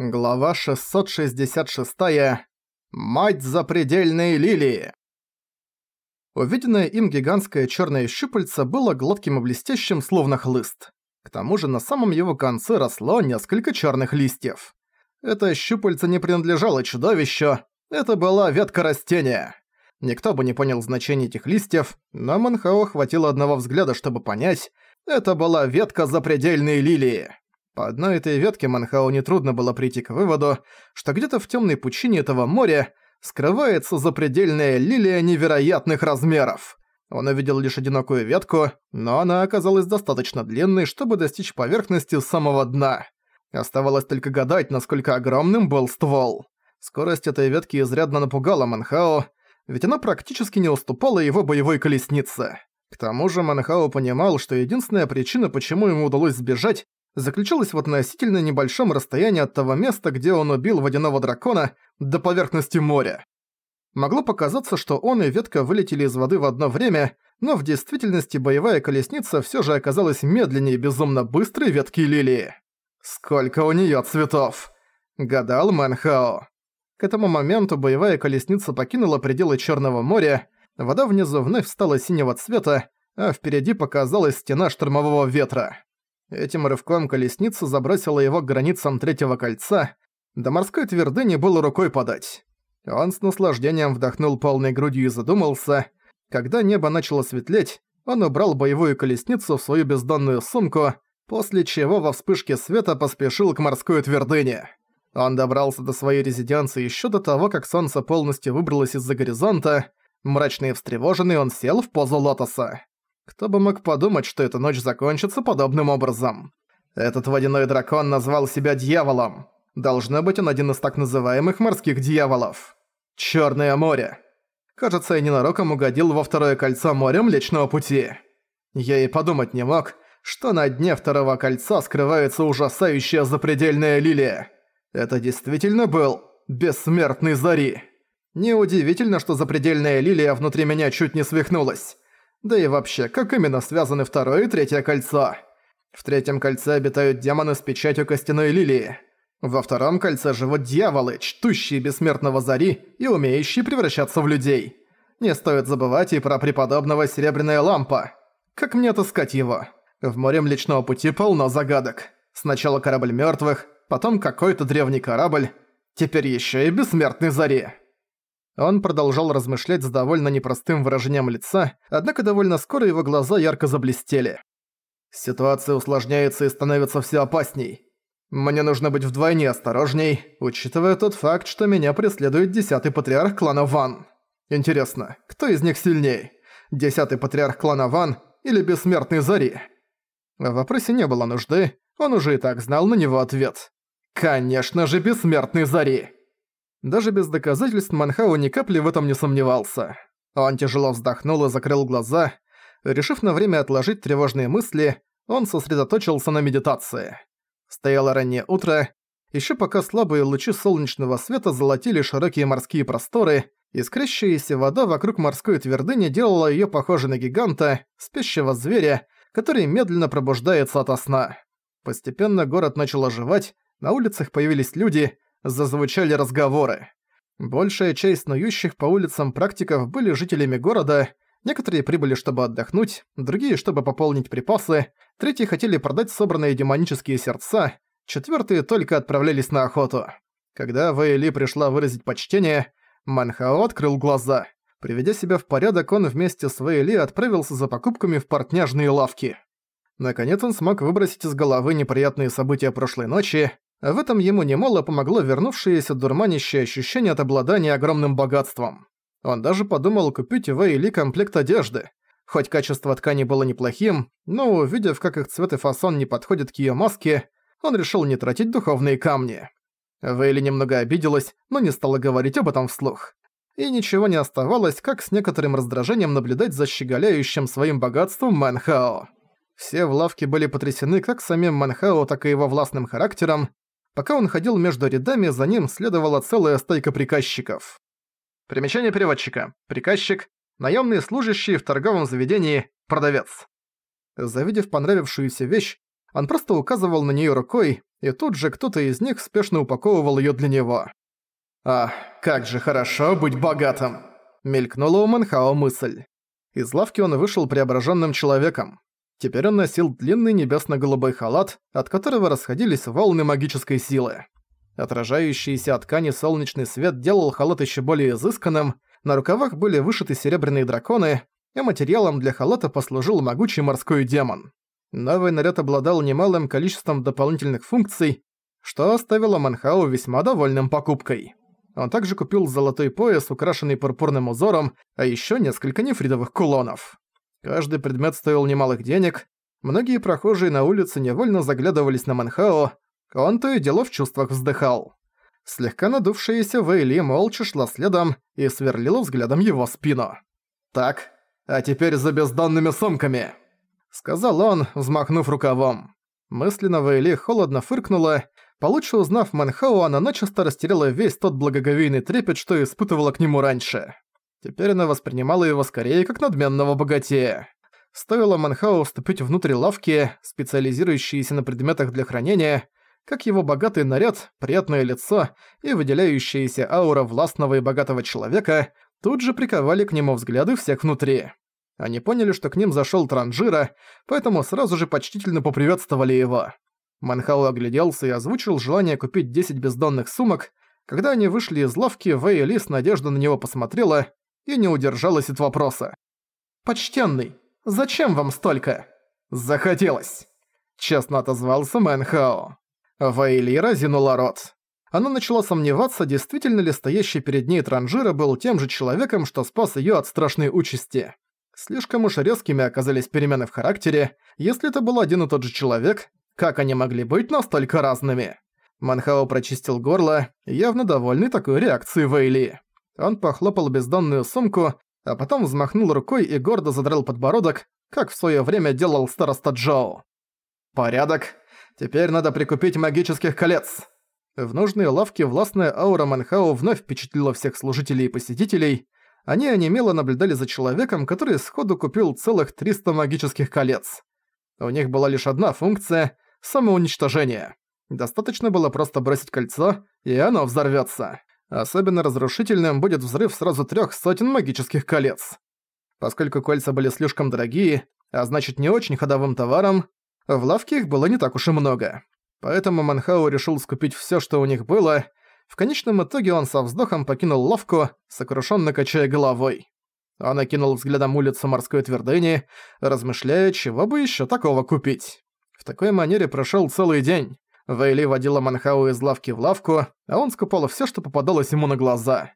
Глава 666. Мать запредельной лилии. Увиденное им гигантское чёрное щупальце было гладким и блестящим, словно хлыст. К тому же на самом его конце росло несколько чёрных листьев. Это щупальце не принадлежало чудовищу, это была ветка растения. Никто бы не понял значения этих листьев, но Манхао хватило одного взгляда, чтобы понять, это была ветка запредельной лилии. По одной этой ветке Манхау нетрудно было прийти к выводу, что где-то в темной пучине этого моря скрывается запредельная лилия невероятных размеров. Он увидел лишь одинокую ветку, но она оказалась достаточно длинной, чтобы достичь поверхности самого дна. Оставалось только гадать, насколько огромным был ствол. Скорость этой ветки изрядно напугала Манхао, ведь она практически не уступала его боевой колеснице. К тому же Манхао понимал, что единственная причина, почему ему удалось сбежать, заключалась в относительно небольшом расстоянии от того места, где он убил водяного дракона, до поверхности моря. Могло показаться, что он и ветка вылетели из воды в одно время, но в действительности боевая колесница всё же оказалась медленнее безумно быстрой ветки лилии. «Сколько у неё цветов!» — гадал Мэнхао. К этому моменту боевая колесница покинула пределы Чёрного моря, вода внизу вновь стала синего цвета, а впереди показалась стена штормового ветра. Этим рывком колесница забросила его к границам третьего кольца, до морской твердыни было рукой подать. Он с наслаждением вдохнул полной грудью и задумался. Когда небо начало светлеть, он убрал боевую колесницу в свою бездонную сумку, после чего во вспышке света поспешил к морской твердыне. Он добрался до своей резиденции еще до того, как солнце полностью выбралось из-за горизонта. Мрачный и встревоженный он сел в позу лотоса. Кто бы мог подумать, что эта ночь закончится подобным образом. Этот водяной дракон назвал себя дьяволом. Должно быть, он один из так называемых морских дьяволов. Чёрное море. Кажется, я ненароком угодил во второе кольцо моря Млечного Пути. Я и подумать не мог, что на дне второго кольца скрывается ужасающая запредельная лилия. Это действительно был бессмертный Зари. Неудивительно, что запредельная лилия внутри меня чуть не свихнулась. Да и вообще, как именно связаны второе и третье кольцо? В третьем кольце обитают демоны с печатью костяной лилии. Во втором кольце живут дьяволы, чтущие бессмертного Зари и умеющие превращаться в людей. Не стоит забывать и про преподобного Серебряная Лампа. Как мне отыскать его? В море Млечного Пути полно загадок. Сначала корабль мертвых, потом какой-то древний корабль, теперь еще и бессмертный Зари. Он продолжал размышлять с довольно непростым выражением лица, однако довольно скоро его глаза ярко заблестели. Ситуация усложняется и становится все опасней. Мне нужно быть вдвойне осторожней, учитывая тот факт, что меня преследует десятый патриарх клана Ван. Интересно, кто из них сильней? Десятый патриарх клана Ван или бессмертный Зари? В вопросе не было нужды, он уже и так знал на него ответ. Конечно же, бессмертный Зари! Даже без доказательств Манхау ни капли в этом не сомневался. Он тяжело вздохнул и закрыл глаза. Решив на время отложить тревожные мысли, он сосредоточился на медитации. Стояло раннее утро, еще пока слабые лучи солнечного света золотили широкие морские просторы, искрящаяся вода вокруг морской твердыни делала ее похожей на гиганта, спящего зверя, который медленно пробуждается ото сна. Постепенно город начал оживать, на улицах появились люди, зазвучали разговоры. Большая часть снующих по улицам практиков были жителями города, некоторые прибыли, чтобы отдохнуть, другие, чтобы пополнить припасы, третьи хотели продать собранные демонические сердца, четвертые только отправлялись на охоту. Когда Вэйли пришла выразить почтение, Манхао открыл глаза. Приведя себя в порядок, он вместе с Вэйли отправился за покупками в портняжные лавки. Наконец он смог выбросить из головы неприятные события прошлой ночи, в этом ему немало помогло вернувшееся дурманящее ощущение от обладания огромным богатством. Он даже подумал купить в Эйли комплект одежды. Хоть качество ткани было неплохим, но увидев, как их цвет и фасон не подходят к её маске, он решил не тратить духовные камни. Вейли немного обиделась, но не стала говорить об этом вслух. И ничего не оставалось, как с некоторым раздражением наблюдать за щеголяющим своим богатством Манхао. Все в лавке были потрясены как самим Манхао, так и его властным характером, Пока он ходил между рядами, за ним следовала целая стайка приказчиков. Примечание переводчика. Приказчик – наемный служащий в торговом заведении, продавец. Завидев понравившуюся вещь, он просто указывал на нее рукой, и тут же кто-то из них спешно упаковывал её для него. «А, как же хорошо быть богатым!» – мелькнула у Манхао мысль. Из лавки он вышел преображенным человеком. Теперь он носил длинный небесно-голубой халат, от которого расходились волны магической силы. Отражающийся от ткани солнечный свет делал халат еще более изысканным, на рукавах были вышиты серебряные драконы, и материалом для халата послужил могучий морской демон. Новый наряд обладал немалым количеством дополнительных функций, что оставило Манхау весьма довольным покупкой. Он также купил золотой пояс, украшенный пурпурным узором, а еще несколько нефритовых кулонов. Каждый предмет стоил немалых денег, многие прохожие на улице невольно заглядывались на Манхао, он то и дело в чувствах вздыхал. Слегка надувшаяся Вейли молча шла следом и сверлила взглядом его спину. «Так, а теперь за бездонными сумками!» Сказал он, взмахнув рукавом. Мысленно Вейли холодно фыркнула. Получше узнав Манхау, она начисто растеряла весь тот благоговейный трепет, что испытывала к нему раньше. Теперь она воспринимала его скорее как надменного богатея. Стоило Манхау вступить внутрь лавки, специализирующиеся на предметах для хранения, как его богатый наряд, приятное лицо и выделяющаяся аура властного и богатого человека тут же приковали к нему взгляды всех внутри. Они поняли, что к ним зашёл Транжира, поэтому сразу же почтительно поприветствовали его. Манхау огляделся и озвучил желание купить 10 бездонных сумок. Когда они вышли из лавки, Вэй Ли с надеждой на него посмотрела и не удержалась от вопроса. «Почтенный, зачем вам столько?» «Захотелось», — честно отозвался Мэнхао. Вэйли разинула рот. Она начала сомневаться, действительно ли стоящий перед ней транжира был тем же человеком, что спас её от страшной участи. Слишком уж резкими оказались перемены в характере. Если это был один и тот же человек, как они могли быть настолько разными? Манхао прочистил горло, явно довольный такой реакцией Вэйли. Он похлопал бездонную сумку, а потом взмахнул рукой и гордо задрал подбородок, как в своё время делал староста Джоу. «Порядок. Теперь надо прикупить магических колец». В нужной лавке властная аура Манхао вновь впечатлила всех служителей и посетителей. Они онемело наблюдали за человеком, который сходу купил целых 300 магических колец. У них была лишь одна функция — самоуничтожение. Достаточно было просто бросить кольцо, и оно взорвётся. Особенно разрушительным будет взрыв сразу трёх сотен магических колец. Поскольку кольца были слишком дорогие, а значит не очень ходовым товаром, в лавке их было не так уж и много. Поэтому Манхау решил скупить всё, что у них было. В конечном итоге он со вздохом покинул лавку, сокрушенно качая головой. Он окинул взглядом улицу морской твердыни, размышляя, чего бы ещё такого купить. В такой манере прошёл целый день. Вейли водила Манхау из лавки в лавку, а он скупал всё, что попадалось ему на глаза.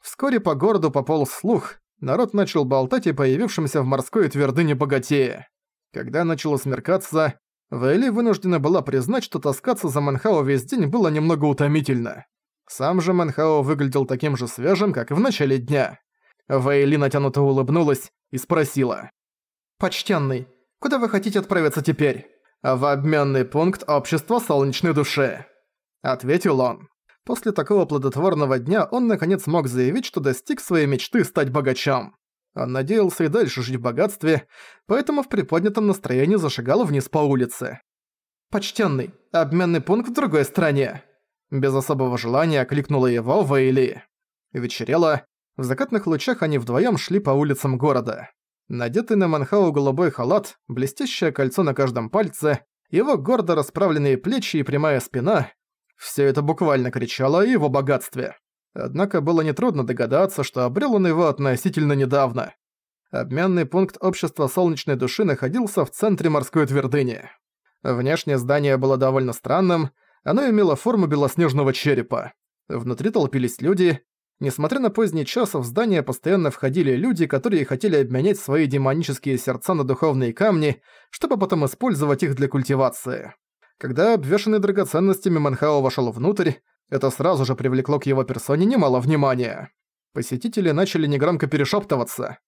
Вскоре по городу пополз слух, народ начал болтать о появившемся в морской твердыне богатее. Когда начало смеркаться, Вейли вынуждена была признать, что таскаться за Манхао весь день было немного утомительно. Сам же Манхао выглядел таким же свежим, как и в начале дня. Вейли натянуто улыбнулась и спросила. «Почтенный, куда вы хотите отправиться теперь?» «В обменный пункт общества солнечной души», — ответил он. После такого плодотворного дня он наконец мог заявить, что достиг своей мечты стать богачом. Он надеялся и дальше жить в богатстве, поэтому в приподнятом настроении зашагал вниз по улице. «Почтенный, обменный пункт в другой стране!» Без особого желания окликнула его Вейли. Вечерело, в закатных лучах они вдвоем шли по улицам города. Надетый на Манхау голубой халат, блестящее кольцо на каждом пальце, его гордо расправленные плечи и прямая спина – все это буквально кричало о его богатстве. Однако было нетрудно догадаться, что обрел он его относительно недавно. Обменный пункт общества солнечной души находился в центре морской твердыни. Внешнее здание было довольно странным, оно имело форму белоснежного черепа. Внутри толпились люди. Несмотря на поздний час, в здание постоянно входили люди, которые хотели обменять свои демонические сердца на духовные камни, чтобы потом использовать их для культивации. Когда обвешанный драгоценностями Манхао вошел внутрь, это сразу же привлекло к его персоне немало внимания. Посетители начали негромко перешептываться.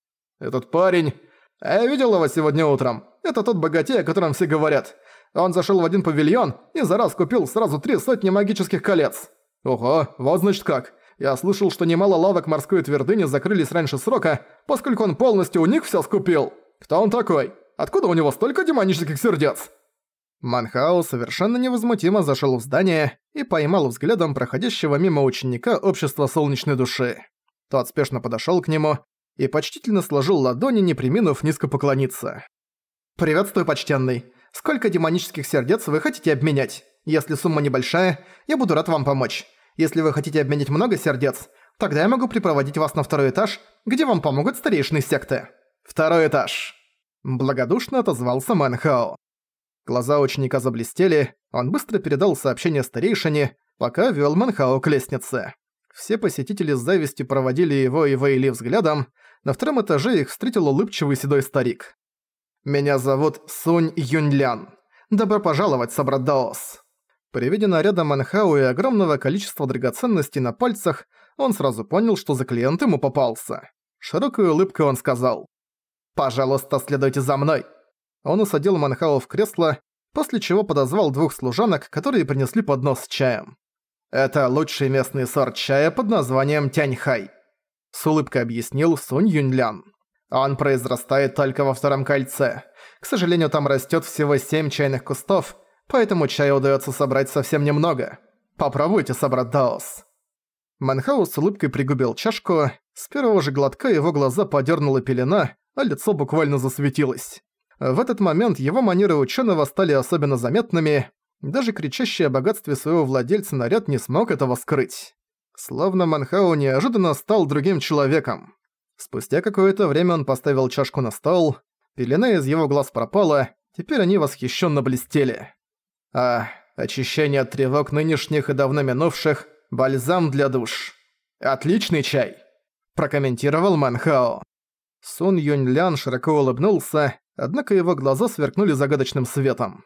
«Этот парень... Я видел его сегодня утром. Это тот богатей, о котором все говорят. Он зашел в один павильон и за раз купил сразу три сотни магических колец. Ого, вот значит как. Я слышал, что немало лавок морской твердыни закрылись раньше срока, поскольку он полностью у них все скупил. Кто он такой? Откуда у него столько демонических сердец?» Манхао совершенно невозмутимо зашел в здание и поймал взглядом проходящего мимо ученика общества солнечной души. Тот спешно подошел к нему и почтительно сложил ладони, не приминув низко поклониться. «Приветствую, почтенный. Сколько демонических сердец вы хотите обменять? Если сумма небольшая, я буду рад вам помочь. Если вы хотите обменять много сердец, тогда я могу припроводить вас на второй этаж, где вам помогут старейшины секты. Второй этаж». Благодушно отозвался Мэнхао. Глаза ученика заблестели, он быстро передал сообщение старейшине, пока вёл Мэнхао к лестнице. Все посетители с завистью проводили его и Вейли взглядом, на втором этаже их встретил улыбчивый седой старик. «Меня зовут Сунь Юньлян. Добро пожаловать, собрат Даос». При виде наряда Манхау и огромного количества драгоценностей на пальцах, он сразу понял, что за клиент ему попался. Широкой улыбкой он сказал «Пожалуйста, следуйте за мной». Он усадил Манхау в кресло, после чего подозвал двух служанок, которые принесли поднос с чаем. «Это лучший местный сорт чая под названием Тяньхай», — с улыбкой объяснил Сунь Юньлян. Он произрастает только во втором кольце. К сожалению, там растет всего семь чайных кустов, поэтому чая удается собрать совсем немного. Попробуйте собрать даос. Манхау с улыбкой пригубил чашку, с первого же глотка его глаза подернула пелена, а лицо буквально засветилось. В этот момент его манеры ученого стали особенно заметными, даже кричащий о богатстве своего владельца наряд не смог этого скрыть. Словно Манхау неожиданно стал другим человеком. Спустя какое-то время он поставил чашку на стол, пелена из его глаз пропала, теперь они восхищенно блестели. А очищение от тревог нынешних и давно минувших – бальзам для душ. Отличный чай, прокомментировал Манхао. Сун Юнь Лян широко улыбнулся, однако его глаза сверкнули загадочным светом.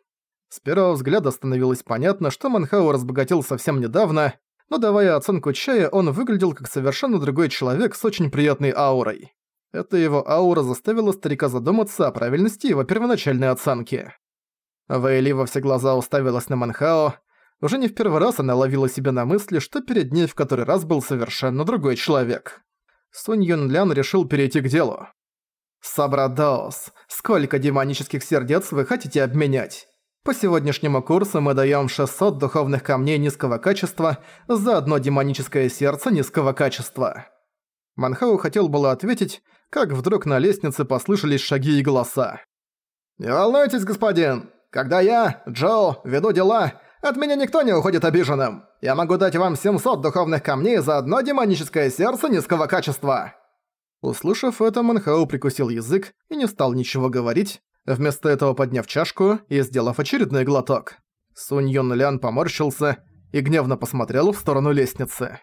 С первого взгляда становилось понятно, что Манхао разбогател совсем недавно, но давая оценку чая, он выглядел как совершенно другой человек с очень приятной аурой. Эта его аура заставила старика задуматься о правильности его первоначальной оценки. Вейли во все глаза уставилась на Манхао. Уже не в первый раз она ловила себя на мысли, что перед ней в который раз был совершенно другой человек. Сунь Юн Лян решил перейти к делу. «Сабрадаос, сколько демонических сердец вы хотите обменять? По сегодняшнему курсу мы даем 600 духовных камней низкого качества за одно демоническое сердце низкого качества. Манхау хотел было ответить, как вдруг на лестнице послышались шаги и голоса. «Не волнуйтесь, господин! Когда я, Джо, веду дела, от меня никто не уходит обиженным. Я могу дать вам 700 духовных камней за одно демоническое сердце низкого качества!» Услышав это, Манхау прикусил язык и не стал ничего говорить, вместо этого подняв чашку и сделав очередной глоток. Сунь Юн Лян поморщился и гневно посмотрел в сторону лестницы.